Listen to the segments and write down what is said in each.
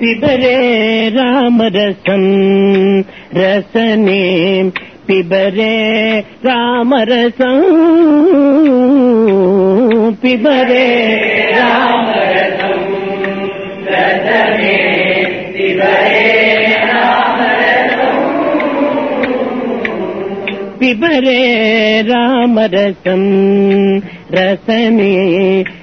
പിബരേ രാമരസം രസനേ പിബരേ രാമരസം പിബരേ രാമരസം പിബരേ രാമരസം രസനേ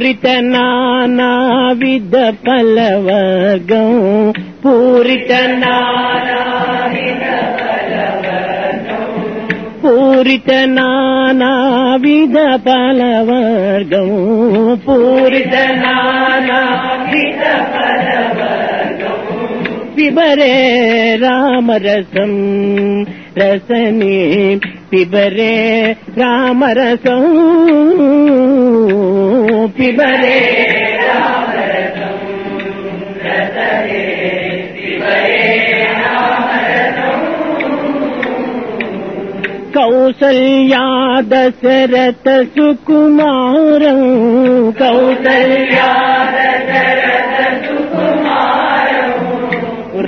विद पल्लवगौ पूरितना पूरितना विद पलवग पूरितनारे रामरसं रसनी पिबरे रामरसौ पिबरे कौसल्या दशरथ सुकुमार कौसल्या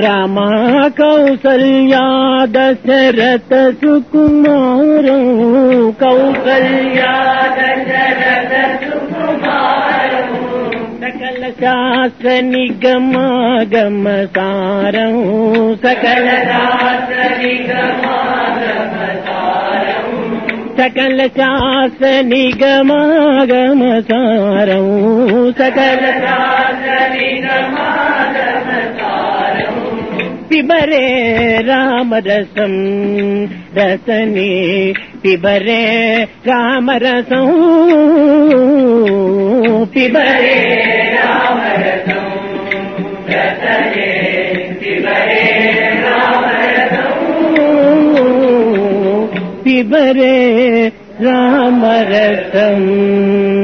दशरथ सुकुमार याद शरत सुकुमारूं सार सकल सासमारकल सकल सासम सारूं सकल पिबरे राम रसम रसने पिबरे राम रसम पिबरे राम रसम रसने पिबरे राम रसम पिबरे राम रसम